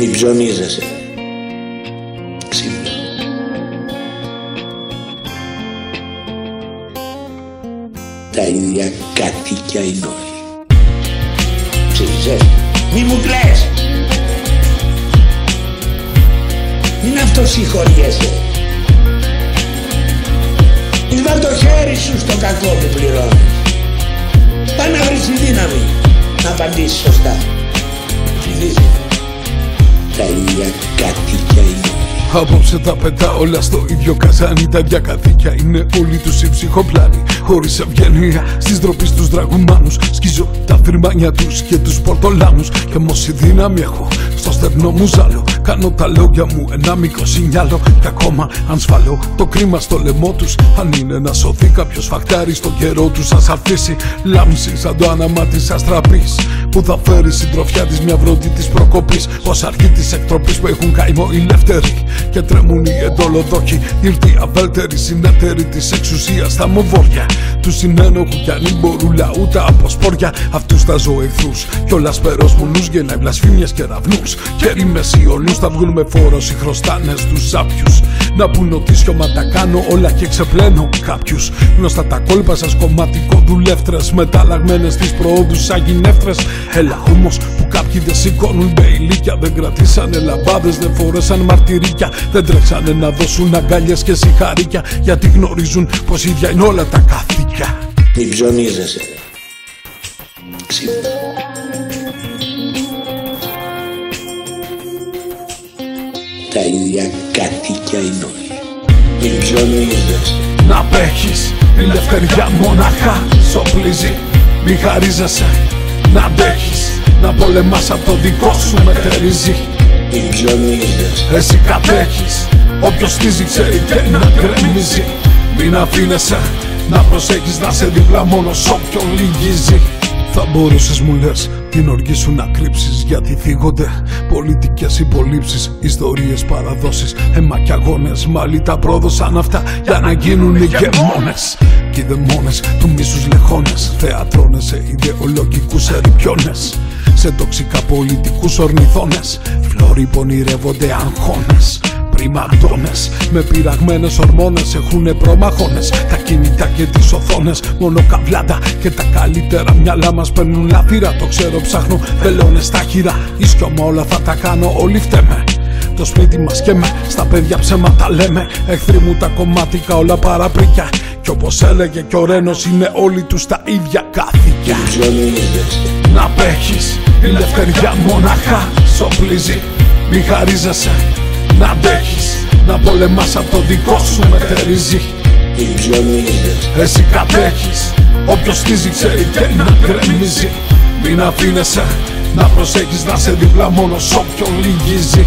Μην ψωνίζεσαι. Ξύπνα. Τα ίδια κατοίκια είναι όλοι. Ψήφισες. Μη μου κλαις. Μην αυτοσυγχωριέσαι. Μην βάλ το χέρι σου στο κακό που πληρώνεις. Πάει να βρεις τη δύναμη να απαντήσεις σωστά. Ψηφίζεις. Τα ίδια κατοίκια είναι όλοι. Απόψε τα πετά όλα στο ίδιο καζάνι. Τα ίδια καθήκια είναι όλοι τους οι ψυχοπλάνοι. Χωρίς ευγένεια στις ντροπέ τους δραγουμάνους. Σκίζω τα θρυμάνια τους και τους πορτολάνους. Και μόση δύναμη έχω στο στερνό μου ζάλο. Κάνω τα λόγια μου ένα μικρό σινιάλο. Και ακόμα αν σφαλώ το κρίμα στο λαιμό τους. Αν είναι να σωθεί κάποιος φακτάρι στον καιρό τους, σα αφήσει λάμψη σαν το άναμα της αστραπής. Που θα φέρει συντροφιά της μια βροντή της προκοπής. Ω αρχή της εκτροπής που έχουν καημό οι λευτεροί. Και τρέμουν οι εντολοδόκοι. Ήρθε η αβέλτερη συνεταιρή της εξουσίας στα μοβόρια. Τους συνένοχου κι αν μπορούν λαούτα από σπόρια. Αυτούς τα ζωεχθρού. Κι όλα σπερό μου νους γεννάει βλασφήμιε και ραυνούς. Και μεσιονού θα βγουν με φόρο οι χρωστάνε τους άπιου. Να πουν ότι σιώμα τα κάνω όλα και ξεπλένω κάποιους. Γνωστά τα κόλπα σας κομματικό δουλεύτρες. Μεταλλαγμένες στις προόδους σαν γυνεύτρε. Έλα όμως που κάποιοι δεν σηκώνουν μπεϊλίκια. Δεν κρατήσανε λαμπάδες, δεν φόρεσαν μαρτυρίκια. Δεν τρέξανε να δώσουν αγκάλιε και συγχαρίκια. Γιατί γνωρίζουν πως ίδια είναι όλα τα καθήκια. Μην ψωνίζεσαι. Ξύπνα. Τα ίδια κατοίκια είναι όλοι. Μην ψωνίζεσαι. Να παίχεις η ελευθεριά μοναχά σοπλίζει Μη χαρίζεσαι να αντέχεις Να πολεμάς από το δικό σου μετερίζει Μην ψωνίζεσαι. Εσύ κατέχεις Όποιος στίζει ξέρει και να γκρεμίζει Μην αφήνεσαι να προσέχεις να σε δίπλα μόνο σ' όποιον λυγίζει. Θα μπορούσες μου λες την οργή σου να κρύψεις Γιατί θίγονται πολιτικές υπολείψεις Ιστορίες, παραδόσεις, αίμα και αγώνες. Μάλι τα πρόδωσαν αυτά για να γίνουν ηγεμόνες Κι οι δαιμόνες του μίσους λεχόνες Θεατρώνες σε ιδεολογικούς ερυπιώνες Σε τοξικά πολιτικούς ορνηθώνες Φλόροι πονηρεύονται αγχώνες Πριμακτώνες με πειραγμένες ορμόνες Έχουνε προμαχώνες. Τα κινητά και τις οθόνες Μόνο καβλάντα και τα καλύτερα μυαλά μας παίρνουν λαθήρα Το ξέρω ψάχνω βελόνες στα χειρά Ίσκιομα όλα θα τα κάνω όλοι φταίμε. Το σπίτι μας και με, στα παιδιά ψέματα λέμε. Εχθροί μου τα κομμάτικα όλα παραπρίκια Κι όπως έλεγε και ο Ρένος είναι όλοι τους τα ίδια καθήκια Μην ψωνίζεσαι. να παίχεις η ελευθεριά μοναχά σοπλίζει Μη χαρίζεσαι να αντέχεις Να πολεμάς από το δικό σου μετερίζει Μην ψωνίζεσαι. Εσύ κατέχεις Όποιος στίζει ξέρει και να γκρεμίζει Μην αφήνεσαι να προσέχεις να σε δίπλα μόνο σ' όποιον λυγίζει